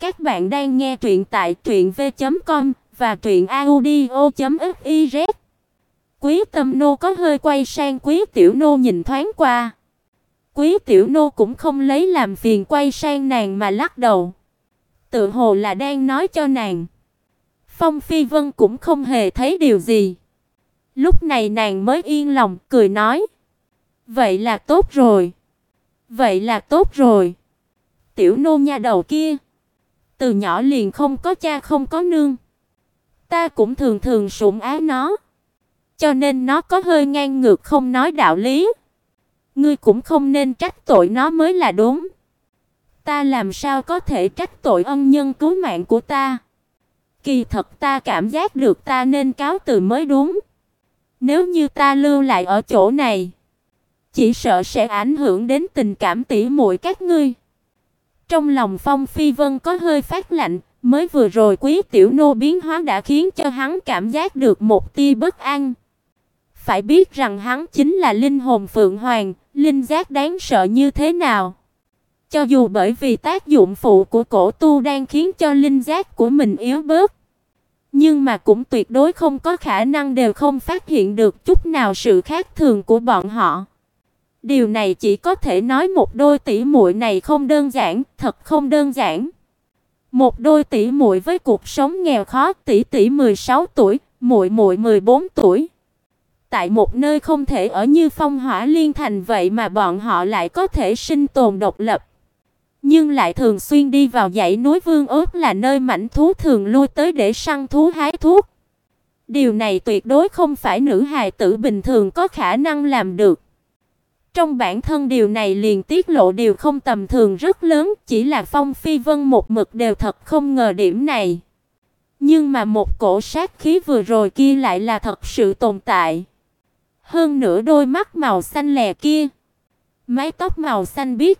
Các bạn đang nghe truyện tại truyệnv.com và truyệnaudio.fiz. Quý Tâm nô có hơi quay sang Quý Tiểu nô nhìn thoáng qua. Quý Tiểu nô cũng không lấy làm phiền quay sang nàng mà lắc đầu. Tự hồ là đang nói cho nàng. Phong Phi Vân cũng không hề thấy điều gì. Lúc này nàng mới yên lòng cười nói: "Vậy là tốt rồi. Vậy là tốt rồi." Tiểu nô nha đầu kia, từ nhỏ liền không có cha không có nương. Ta cũng thường thường sủng ái nó, cho nên nó có hơi ngang ngược không nói đạo lý. Ngươi cũng không nên trách tội nó mới là đúng. Ta làm sao có thể trách tội ân nhân cứu mạng của ta? Kỳ thật ta cảm giác được ta nên cáo từ mới đúng. Nếu như ta lưu lại ở chỗ này, chỉ sợ sẽ ảnh hưởng đến tình cảm tỉ muội các ngươi. Trong lòng Phong Phi Vân có hơi phát lạnh, mới vừa rồi Quý tiểu nô biến hóa đã khiến cho hắn cảm giác được một tia bất an. Phải biết rằng hắn chính là linh hồn phượng hoàng, linh giác đáng sợ như thế nào. Cho dù bởi vì tác dụng phụ của cổ tu đang khiến cho linh giác của mình yếu bớt, nhưng mà cũng tuyệt đối không có khả năng đều không phát hiện được chút nào sự khác thường của bọn họ. Điều này chỉ có thể nói một đôi tỷ muội này không đơn giản, thật không đơn giản. Một đôi tỷ muội với cuộc sống nghèo khó, tỷ tỷ 16 tuổi, muội muội 14 tuổi. Tại một nơi không thể ở như Phong Hỏa Liên Thành vậy mà bọn họ lại có thể sinh tồn độc lập. Nhưng lại thường xuyên đi vào dãy núi Vương Ước là nơi mảnh thú thường lui tới để săn thú hái thuốc. Điều này tuyệt đối không phải nữ hài tử bình thường có khả năng làm được. Trong bản thân điều này liền tiết lộ điều không tầm thường rất lớn, chỉ là Phong Phi Vân một mực đều thật không ngờ điểm này. Nhưng mà một cổ sát khí vừa rồi kia lại là thật sự tồn tại. Hơn nữa đôi mắt màu xanh lè kia, mái tóc màu xanh biếc,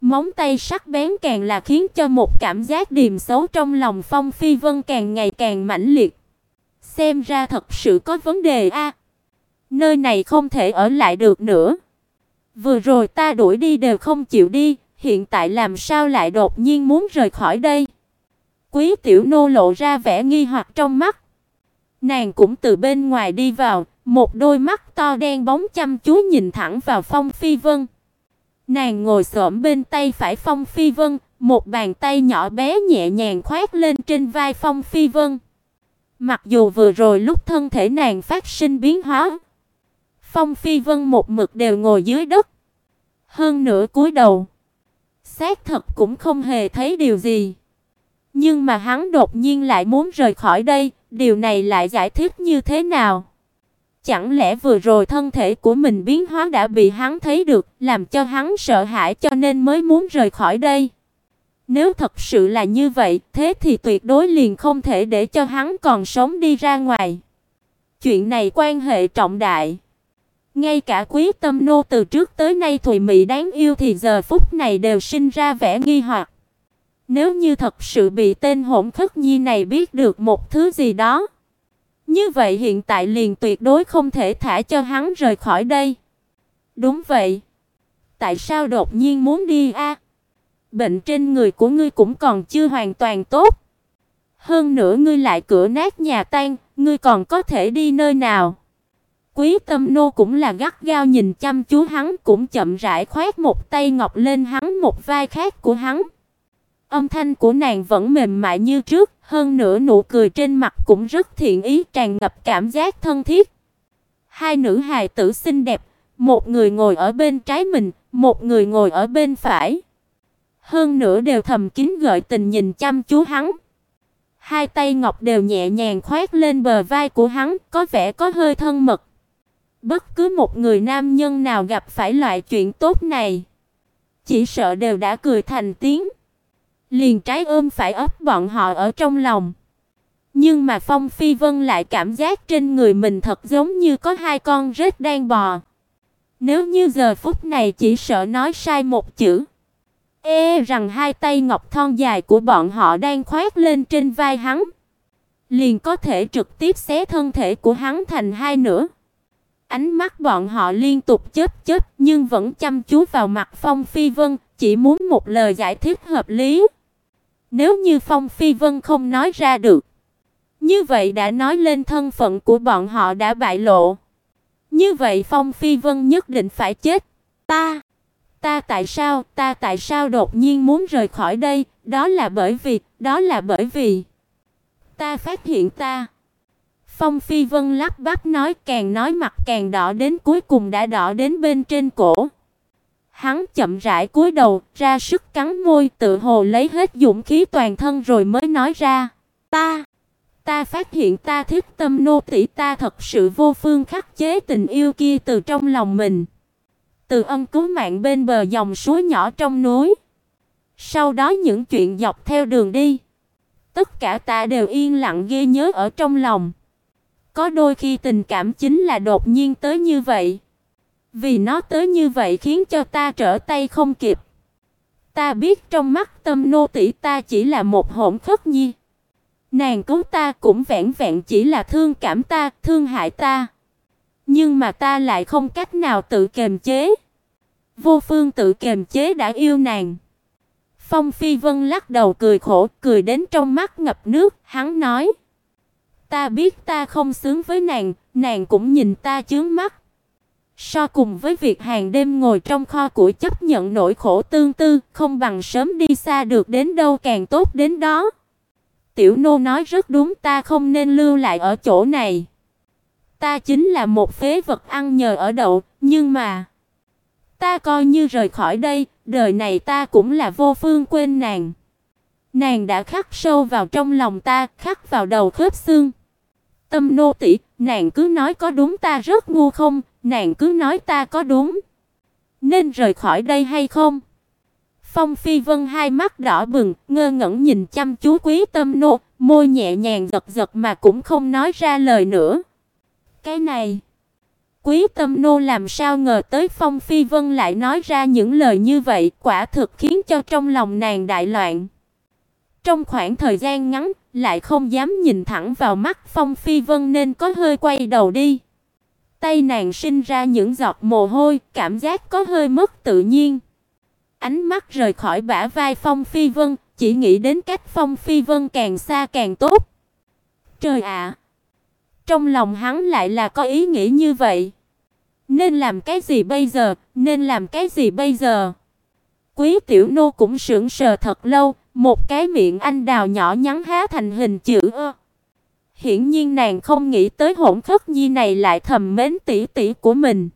móng tay sắc bén càng là khiến cho một cảm giác điềm xấu trong lòng Phong Phi Vân càng ngày càng mãnh liệt. Xem ra thật sự có vấn đề a. Nơi này không thể ở lại được nữa. Vừa rồi ta đuổi đi đều không chịu đi, hiện tại làm sao lại đột nhiên muốn rời khỏi đây? Quý tiểu nô lộ ra vẻ nghi hoặc trong mắt. Nàng cũng từ bên ngoài đi vào, một đôi mắt to đen bóng chăm chú nhìn thẳng vào Phong Phi Vân. Nàng ngồi xổm bên tay phải Phong Phi Vân, một bàn tay nhỏ bé nhẹ nhàng khoét lên trên vai Phong Phi Vân. Mặc dù vừa rồi lúc thân thể nàng phát sinh biến hóa, Phong Phi Vân một mực đều ngồi dưới đất. Hơn nữa cúi đầu. Xác thật cũng không hề thấy điều gì. Nhưng mà hắn đột nhiên lại muốn rời khỏi đây, điều này lại giải thích như thế nào? Chẳng lẽ vừa rồi thân thể của mình biến hóa đã bị hắn thấy được, làm cho hắn sợ hãi cho nên mới muốn rời khỏi đây? Nếu thật sự là như vậy, thế thì tuyệt đối liền không thể để cho hắn còn sống đi ra ngoài. Chuyện này quan hệ trọng đại. Ngay cả Quý Tâm nô từ trước tới nay thùy mị đáng yêu thì giờ phút này đều sinh ra vẻ nghi hoặc. Nếu như thật sự bị tên hỗn khất nhi này biết được một thứ gì đó, như vậy hiện tại liền tuyệt đối không thể thả cho hắn rời khỏi đây. Đúng vậy. Tại sao đột nhiên muốn đi a? Bệnh trên người của ngươi cũng còn chưa hoàn toàn tốt. Hơn nữa ngươi lại cửa nát nhà tan, ngươi còn có thể đi nơi nào? Quý Tâm nô cũng là gắt gao nhìn chăm chú hắn, cũng chậm rãi khoét một tay ngọc lên hắn một vai khác của hắn. Âm thanh của nàng vẫn mềm mại như trước, hơn nữa nụ cười trên mặt cũng rất thiện ý, tràn ngập cảm giác thân thiết. Hai nữ hài tử xinh đẹp, một người ngồi ở bên trái mình, một người ngồi ở bên phải. Hơn nữa đều thầm kín gợi tình nhìn chăm chú hắn. Hai tay ngọc đều nhẹ nhàng khoét lên bờ vai của hắn, có vẻ có hơi thân mật. Bất cứ một người nam nhân nào gặp phải loại chuyện tốt này, chỉ sợ đều đã cười thành tiếng. Liền trái ôm phải ấp bọn họ ở trong lòng. Nhưng mà Phong Phi Vân lại cảm giác trên người mình thật giống như có hai con rết đang bò. Nếu như giờ phút này chỉ sợ nói sai một chữ, e rằng hai tay ngọc thon dài của bọn họ đang khoét lên trên vai hắn, liền có thể trực tiếp xé thân thể của hắn thành hai nửa. Ánh mắt bọn họ liên tục chớp chớp nhưng vẫn chăm chú vào mặt Phong Phi Vân, chỉ muốn một lời giải thích hợp lý. Nếu như Phong Phi Vân không nói ra được, như vậy đã nói lên thân phận của bọn họ đã bại lộ. Như vậy Phong Phi Vân nhất định phải chết. Ta, ta tại sao, ta tại sao đột nhiên muốn rời khỏi đây, đó là bởi vì, đó là bởi vì ta phát hiện ta. Phong Phi Vân lắp bắp nói càng nói mặt càng đỏ đến cuối cùng đã đỏ đến bên trên cổ. Hắn chậm rãi cúi đầu, ra sức cắn môi, tự hồ lấy hết dũng khí toàn thân rồi mới nói ra: "Ta, ta phát hiện ta thích tâm nô tỷ ta thật sự vô phương khắc chế tình yêu kia từ trong lòng mình." Từ ân cứu mạng bên bờ dòng suối nhỏ trong núi. Sau đó những chuyện dọc theo đường đi, tất cả ta đều yên lặng ghi nhớ ở trong lòng. Có đôi khi tình cảm chính là đột nhiên tới như vậy. Vì nó tới như vậy khiến cho ta trở tay không kịp. Ta biết trong mắt Tâm nô tỷ ta chỉ là một hỗn khất nhi. Nàng cứu ta cũng vẹn vẹn chỉ là thương cảm ta, thương hại ta. Nhưng mà ta lại không cách nào tự kiềm chế. Vô phương tự kiềm chế đã yêu nàng. Phong Phi Vân lắc đầu cười khổ, cười đến trong mắt ngập nước, hắn nói: "Ta biết ta không xứng với nàng, nàng cũng nhìn ta chướng mắt. So cùng với việc hàng đêm ngồi trong kho củi chấp nhận nỗi khổ tương tư, không bằng sớm đi xa được đến đâu càng tốt đến đó." Tiểu nô nói rất đúng, ta không nên lưu lại ở chỗ này. Ta chính là một phế vật ăn nhờ ở đậu, nhưng mà ta coi như rời khỏi đây, đời này ta cũng là vô phương quên nàng. Nàng đã khắc sâu vào trong lòng ta, khắc vào đầu khớp xương. Tâm nô tỷ, nàng cứ nói có đúng ta rất ngu không, nàng cứ nói ta có đúng. Nên rời khỏi đây hay không? Phong Phi Vân hai mắt đỏ bừng, ngơ ngẩn nhìn chăm chú Quý Tâm Nô, môi nhẹ nhàng giật giật mà cũng không nói ra lời nữa. Cái này, Quý Tâm Nô làm sao ngờ tới Phong Phi Vân lại nói ra những lời như vậy, quả thực khiến cho trong lòng nàng đại loạn. Trong khoảng thời gian ngắn, lại không dám nhìn thẳng vào mắt Phong Phi Vân nên có hơi quay đầu đi. Tay nàng sinh ra những giọt mồ hôi, cảm giác có hơi mất tự nhiên. Ánh mắt rời khỏi bả vai Phong Phi Vân, chỉ nghĩ đến cách Phong Phi Vân càng xa càng tốt. Trời ạ! Trong lòng hắn lại là có ý nghĩ như vậy. Nên làm cái gì bây giờ? Nên làm cái gì bây giờ? Quý tiểu nô cũng sững sờ thật lâu, một cái miệng anh đào nhỏ nhắn há thành hình chữ ơ. Hiển nhiên nàng không nghĩ tới hỗn khất nhi này lại thầm mến tỷ tỷ của mình.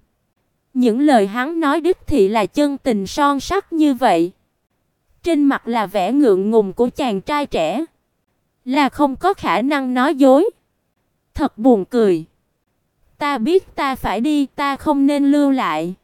Những lời hắn nói đích thị là chân tình son sắc như vậy. Trên mặt là vẻ ngượng ngùng của chàng trai trẻ, là không có khả năng nói dối. Thật buồn cười. Ta biết ta phải đi, ta không nên lưu lại.